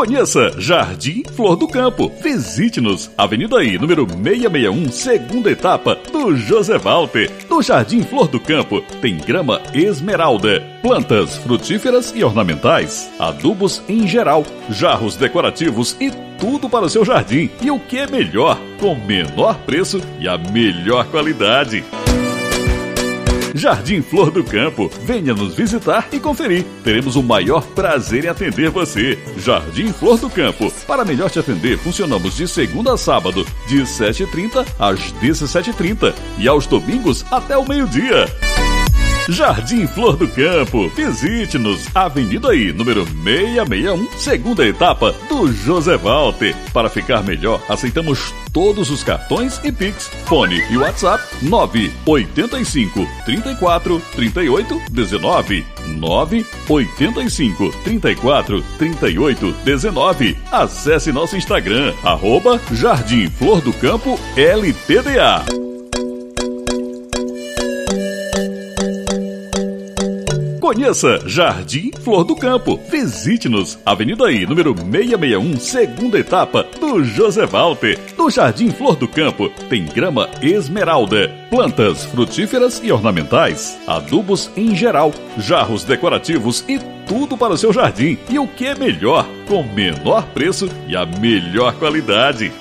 Conheça Jardim Flor do Campo. Visite-nos, Avenida I, número 661, segunda etapa, do José Walter. No Jardim Flor do Campo tem grama esmeralda, plantas frutíferas e ornamentais, adubos em geral, jarros decorativos e tudo para o seu jardim. E o que é melhor, com menor preço e a melhor qualidade. Jardim Flor do Campo. Venha nos visitar e conferir. Teremos o maior prazer em atender você. Jardim Flor do Campo. Para melhor te atender, funcionamos de segunda a sábado, de 7h30 às 17h30 e aos domingos até o meio-dia. Jardim Flor do Campo. Visite-nos, Avenida I, número 661, segunda etapa, do José Walter. Para ficar melhor, aceitamos todos os cartões e Pix. Fone e WhatsApp 985 34 38 19. 985 34 38 19. Acesse nosso Instagram, arroba Jardim Flor do Campo LTDA. Conheça Jardim Flor do Campo. Visite-nos, Avenida I, número 661, segunda etapa, do José Walter. No Jardim Flor do Campo tem grama esmeralda, plantas frutíferas e ornamentais, adubos em geral, jarros decorativos e tudo para o seu jardim. E o que é melhor, com menor preço e a melhor qualidade.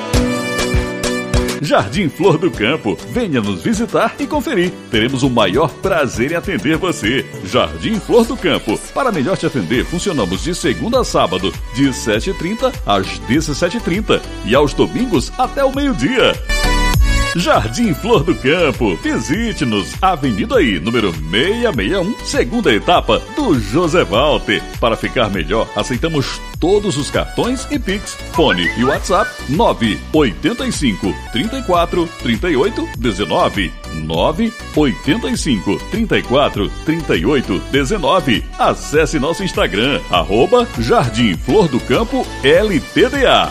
Jardim Flor do Campo. Venha nos visitar e conferir. Teremos o maior prazer em atender você. Jardim Flor do Campo. Para melhor te atender, funcionamos de segunda a sábado, de 7h30 às 17h30 e aos domingos até o meio-dia. Jardim Flor do Campo. Visite-nos, Avenida I, número 661, segunda etapa, do José Walter. Para ficar melhor, aceitamos todos os cartões e Pix. Fone e WhatsApp 985 34 38 19. 985 34 38 19. Acesse nosso Instagram, arroba Jardim Flor do Campo LTDA.